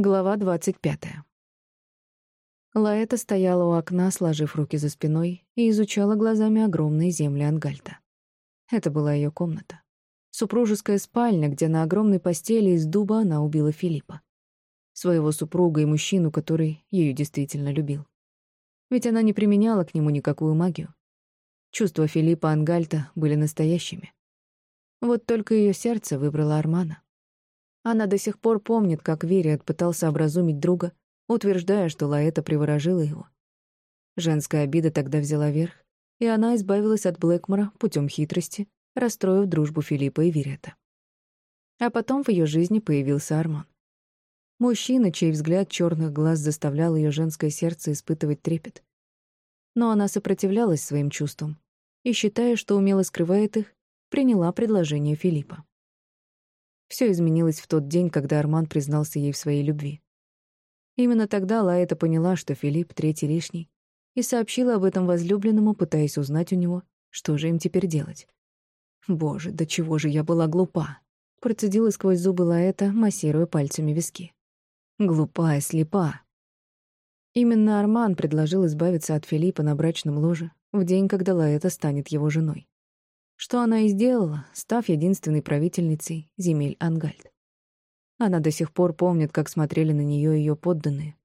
Глава двадцать пятая. Лаэта стояла у окна, сложив руки за спиной, и изучала глазами огромные земли Ангальта. Это была ее комната. Супружеская спальня, где на огромной постели из дуба она убила Филиппа. Своего супруга и мужчину, который ее действительно любил. Ведь она не применяла к нему никакую магию. Чувства Филиппа Ангальта были настоящими. Вот только ее сердце выбрало Армана. Она до сих пор помнит, как Вериат пытался образумить друга, утверждая, что Лаэта приворожила его. Женская обида тогда взяла верх, и она избавилась от Блэкмора путем хитрости, расстроив дружбу Филиппа и Вирета. А потом в ее жизни появился Арман. Мужчина, чей взгляд черных глаз заставлял ее женское сердце испытывать трепет. Но она сопротивлялась своим чувствам и, считая, что умело скрывает их, приняла предложение Филиппа. Все изменилось в тот день, когда Арман признался ей в своей любви. Именно тогда Лаэта поняла, что Филипп — третий лишний, и сообщила об этом возлюбленному, пытаясь узнать у него, что же им теперь делать. «Боже, до чего же я была глупа!» — процедила сквозь зубы Лаэта, массируя пальцами виски. «Глупая, слепа!» Именно Арман предложил избавиться от Филиппа на брачном ложе в день, когда Лаэта станет его женой. Что она и сделала, став единственной правительницей земель Ангальд. Она до сих пор помнит, как смотрели на нее ее подданные.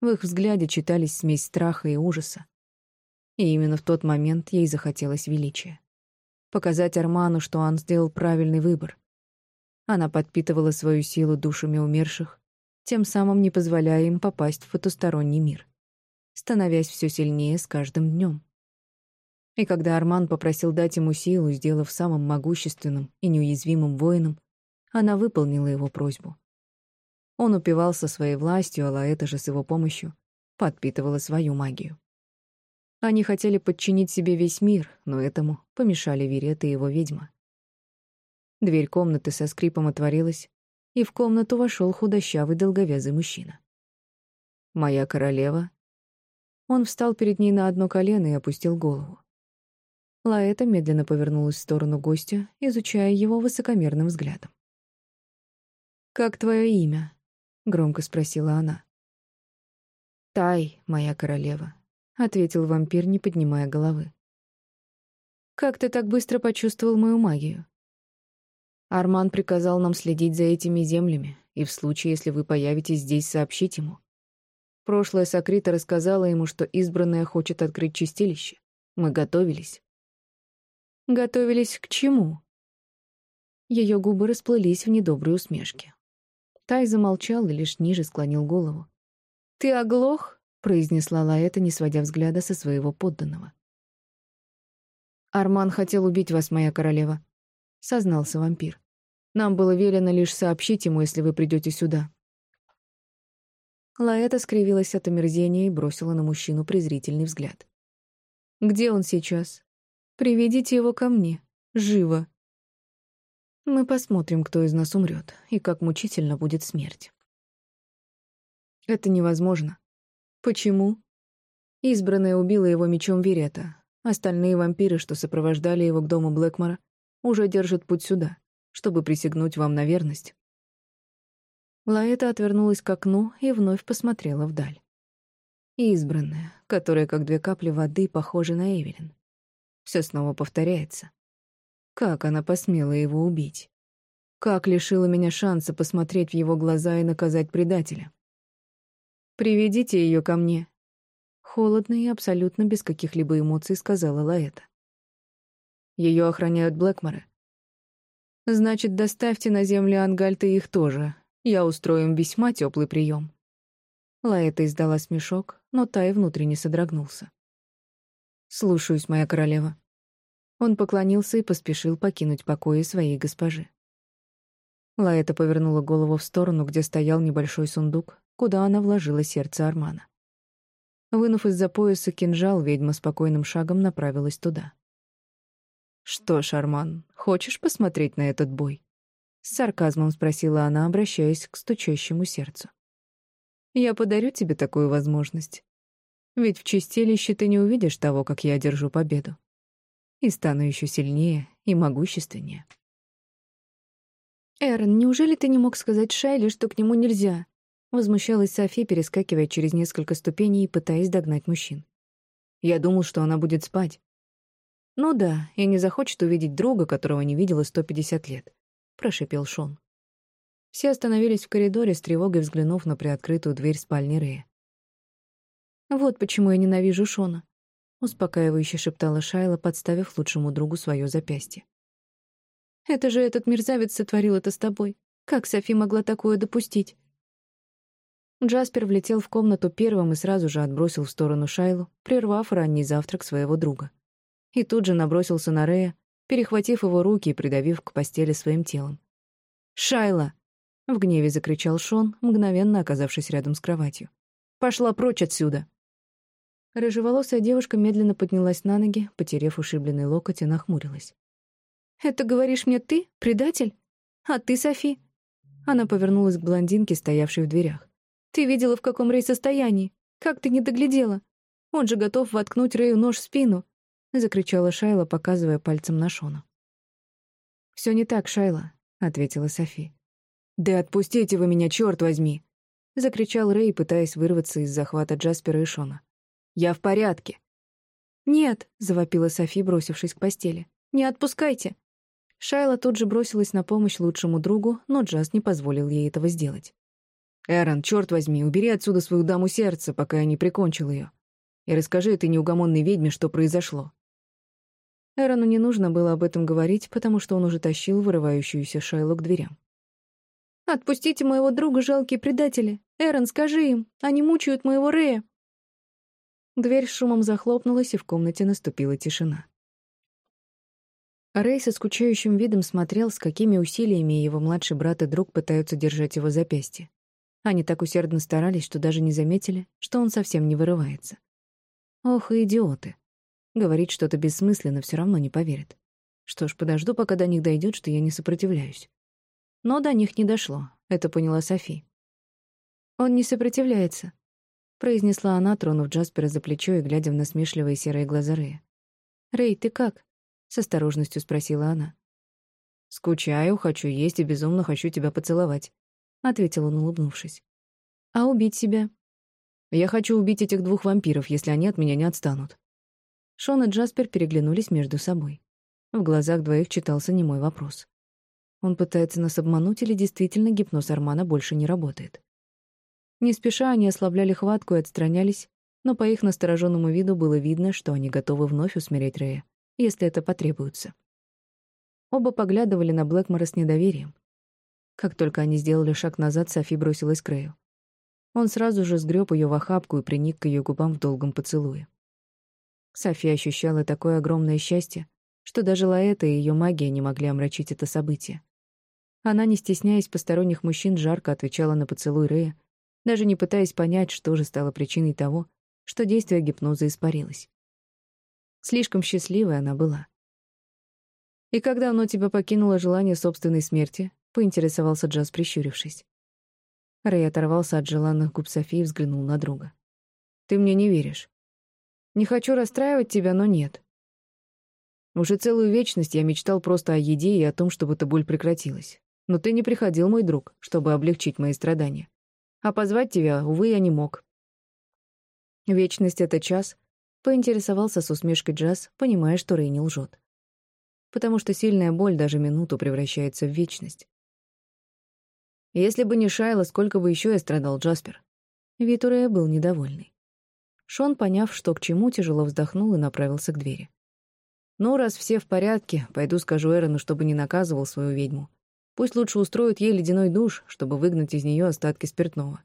В их взгляде читались смесь страха и ужаса. И именно в тот момент ей захотелось величия. Показать Арману, что он сделал правильный выбор. Она подпитывала свою силу душами умерших, тем самым не позволяя им попасть в потусторонний мир, становясь все сильнее с каждым днем. И когда Арман попросил дать ему силу, сделав самым могущественным и неуязвимым воином, она выполнила его просьбу. Он упивался своей властью, а Лаэта же с его помощью подпитывала свою магию. Они хотели подчинить себе весь мир, но этому помешали Верет и его ведьма. Дверь комнаты со скрипом отворилась, и в комнату вошел худощавый долговязый мужчина. «Моя королева». Он встал перед ней на одно колено и опустил голову. Лаэта медленно повернулась в сторону гостя, изучая его высокомерным взглядом. «Как твое имя?» — громко спросила она. «Тай, моя королева», — ответил вампир, не поднимая головы. «Как ты так быстро почувствовал мою магию?» Арман приказал нам следить за этими землями, и в случае, если вы появитесь здесь, сообщить ему. Прошлая Сокрита рассказала ему, что избранная хочет открыть чистилище. Мы готовились. Готовились к чему? Ее губы расплылись в недоброй усмешке. Тай замолчал и лишь ниже склонил голову. «Ты оглох?» — произнесла Лаэта, не сводя взгляда со своего подданного. «Арман хотел убить вас, моя королева», — сознался вампир. «Нам было велено лишь сообщить ему, если вы придете сюда». Лаэта скривилась от омерзения и бросила на мужчину презрительный взгляд. «Где он сейчас?» Приведите его ко мне. Живо. Мы посмотрим, кто из нас умрет, и как мучительно будет смерть. Это невозможно. Почему? Избранная убила его мечом Верета. Остальные вампиры, что сопровождали его к дому Блэкмора, уже держат путь сюда, чтобы присягнуть вам на верность. Лаэта отвернулась к окну и вновь посмотрела вдаль. Избранная, которая, как две капли воды, похожа на Эвелин. Все снова повторяется. Как она посмела его убить? Как лишила меня шанса посмотреть в его глаза и наказать предателя? «Приведите ее ко мне», — холодно и абсолютно без каких-либо эмоций сказала Лаэта. Ее охраняют Блэкморы. Значит, доставьте на землю Ангальта их тоже. Я устрою им весьма теплый прием. Лаэта издала смешок, но Тай внутренне содрогнулся. «Слушаюсь, моя королева». Он поклонился и поспешил покинуть покои своей госпожи. Лаэта повернула голову в сторону, где стоял небольшой сундук, куда она вложила сердце Армана. Вынув из-за пояса кинжал, ведьма спокойным шагом направилась туда. «Что ж, Арман, хочешь посмотреть на этот бой?» С сарказмом спросила она, обращаясь к стучащему сердцу. «Я подарю тебе такую возможность. Ведь в чистилище ты не увидишь того, как я одержу победу. И стану еще сильнее и могущественнее. Эрон, неужели ты не мог сказать Шайле, что к нему нельзя? Возмущалась Софи, перескакивая через несколько ступеней и пытаясь догнать мужчин. «Я думал, что она будет спать». «Ну да, и не захочет увидеть друга, которого не видела 150 лет», — прошипел Шон. Все остановились в коридоре, с тревогой взглянув на приоткрытую дверь спальни Рэя. «Вот почему я ненавижу Шона», — успокаивающе шептала Шайла, подставив лучшему другу свое запястье. «Это же этот мерзавец сотворил это с тобой. Как Софи могла такое допустить?» Джаспер влетел в комнату первым и сразу же отбросил в сторону Шайлу, прервав ранний завтрак своего друга. И тут же набросился на Рея, перехватив его руки и придавив к постели своим телом. «Шайла!» — в гневе закричал Шон, мгновенно оказавшись рядом с кроватью. «Пошла прочь отсюда!» Рыжеволосая девушка медленно поднялась на ноги, потерев ушибленный локоть, и нахмурилась. «Это говоришь мне ты, предатель? А ты, Софи?» Она повернулась к блондинке, стоявшей в дверях. Ты видела, в каком Рэй состоянии? Как ты не доглядела? Он же готов воткнуть Рэю нож в спину!» — закричала Шайла, показывая пальцем на Шона. «Все не так, Шайла», — ответила Софи. «Да отпустите вы меня, черт возьми!» — закричал Рэй, пытаясь вырваться из захвата Джаспера и Шона. «Я в порядке!» «Нет!» — завопила Софи, бросившись к постели. «Не отпускайте!» Шайла тут же бросилась на помощь лучшему другу, но Джаз не позволил ей этого сделать. «Эрон, черт возьми, убери отсюда свою даму сердца, пока я не прикончил ее. И расскажи этой неугомонной ведьме, что произошло». Эрону не нужно было об этом говорить, потому что он уже тащил вырывающуюся Шайлу к дверям. «Отпустите моего друга, жалкие предатели! Эрон, скажи им! Они мучают моего Рея!» Дверь шумом захлопнулась, и в комнате наступила тишина. Рэй со скучающим видом смотрел, с какими усилиями его младший брат и друг пытаются держать его запястье. Они так усердно старались, что даже не заметили, что он совсем не вырывается. Ох, идиоты. Говорить что-то бессмысленно все равно не поверят. Что ж, подожду, пока до них дойдет, что я не сопротивляюсь. Но до них не дошло, это поняла Софи. «Он не сопротивляется», — произнесла она, тронув Джаспера за плечо и глядя в насмешливые серые глаза Рэя. «Рэй, ты как?» — с осторожностью спросила она. «Скучаю, хочу есть и безумно хочу тебя поцеловать», — ответил он, улыбнувшись. «А убить себя?» «Я хочу убить этих двух вампиров, если они от меня не отстанут». Шон и Джаспер переглянулись между собой. В глазах двоих читался немой вопрос. Он пытается нас обмануть или действительно гипноз Армана больше не работает? Не спеша они ослабляли хватку и отстранялись, но по их настороженному виду было видно, что они готовы вновь усмирять Рэя, если это потребуется. Оба поглядывали на Блэкмора с недоверием. Как только они сделали шаг назад, Софи бросилась к Рэю. Он сразу же сгреб ее в охапку и приник к ее губам в долгом поцелуе. Софи ощущала такое огромное счастье, что даже Лаэта и ее магия не могли омрачить это событие. Она, не стесняясь посторонних мужчин, жарко отвечала на поцелуй Рэя, даже не пытаясь понять, что же стало причиной того, что действие гипноза испарилось. Слишком счастливой она была. «И когда оно тебя покинуло желание собственной смерти?» — поинтересовался Джаз, прищурившись. Рэй оторвался от желанных губ Софии и взглянул на друга. «Ты мне не веришь. Не хочу расстраивать тебя, но нет. Уже целую вечность я мечтал просто о еде и о том, чтобы эта боль прекратилась. Но ты не приходил, мой друг, чтобы облегчить мои страдания. А позвать тебя, увы, я не мог. Вечность — это час, — поинтересовался с усмешкой Джаз, понимая, что Рэй не лжет. Потому что сильная боль даже минуту превращается в вечность. Если бы не Шайла, сколько бы еще я страдал, Джаспер. Витурея был недовольный. Шон, поняв, что к чему, тяжело вздохнул и направился к двери. «Ну, раз все в порядке, пойду скажу Эрону, чтобы не наказывал свою ведьму. Пусть лучше устроит ей ледяной душ, чтобы выгнать из нее остатки спиртного.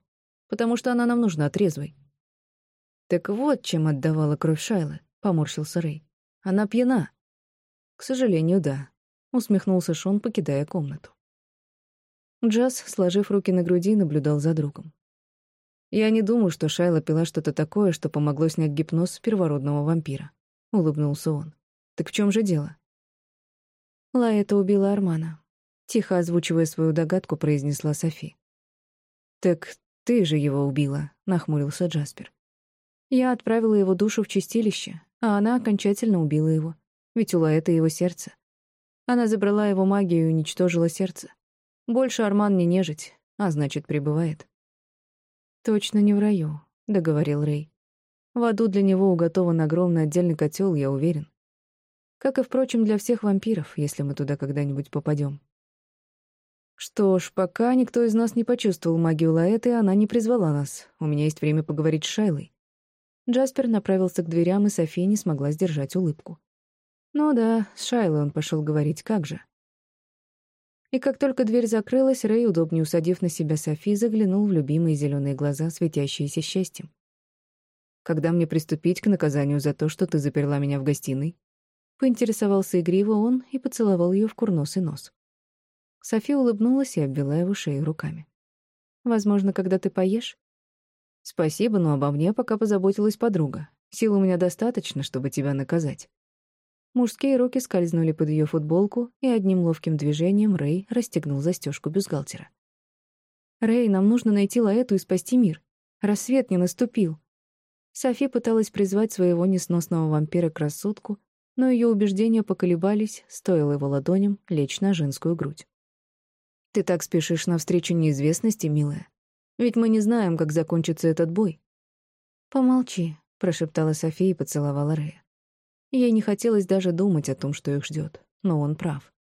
Потому что она нам нужна трезвой». «Так вот, чем отдавала кровь Шайлы», — поморщился Рэй. «Она пьяна». «К сожалению, да», — усмехнулся Шон, покидая комнату. Джаз, сложив руки на груди, наблюдал за другом. «Я не думаю, что Шайла пила что-то такое, что помогло снять гипноз первородного вампира», — улыбнулся он. «Так в чем же дело?» Лаэта убила Армана. Тихо озвучивая свою догадку, произнесла Софи. «Так ты же его убила», — нахмурился Джаспер. «Я отправила его душу в чистилище, а она окончательно убила его. Ведь у Лаэта его сердце. Она забрала его магию и уничтожила сердце. Больше Арман не нежить, а значит, прибывает. «Точно не в раю», — договорил Рэй. «В аду для него уготован огромный отдельный котел, я уверен. Как и, впрочем, для всех вампиров, если мы туда когда-нибудь попадем. Что ж, пока никто из нас не почувствовал магию Лаэты, она не призвала нас. У меня есть время поговорить с Шайлой. Джаспер направился к дверям, и София не смогла сдержать улыбку. Ну да, с Шайлой он пошел говорить, как же. И как только дверь закрылась, Рэй, удобнее усадив на себя Софи, заглянул в любимые зеленые глаза, светящиеся счастьем. «Когда мне приступить к наказанию за то, что ты заперла меня в гостиной?» Поинтересовался игриво он и поцеловал ее в курносый нос. Софи улыбнулась и обвела его шею руками. «Возможно, когда ты поешь?» «Спасибо, но обо мне пока позаботилась подруга. Сил у меня достаточно, чтобы тебя наказать». Мужские руки скользнули под ее футболку, и одним ловким движением Рэй расстегнул застежку бюстгальтера. «Рэй, нам нужно найти Лаэту и спасти мир. Рассвет не наступил». Софи пыталась призвать своего несносного вампира к рассудку, но ее убеждения поколебались, стоило его ладоням лечь на женскую грудь. Ты так спешишь навстречу неизвестности, милая. Ведь мы не знаем, как закончится этот бой. Помолчи, прошептала София и поцеловала Рэя. Ей не хотелось даже думать о том, что их ждет, но он прав.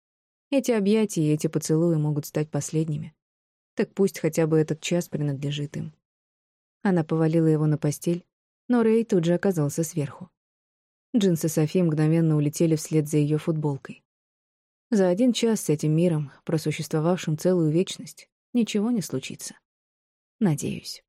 Эти объятия и эти поцелуи могут стать последними. Так пусть хотя бы этот час принадлежит им. Она повалила его на постель, но Рэй тут же оказался сверху. Джинсы Софи мгновенно улетели вслед за ее футболкой. За один час с этим миром, просуществовавшим целую вечность, ничего не случится. Надеюсь.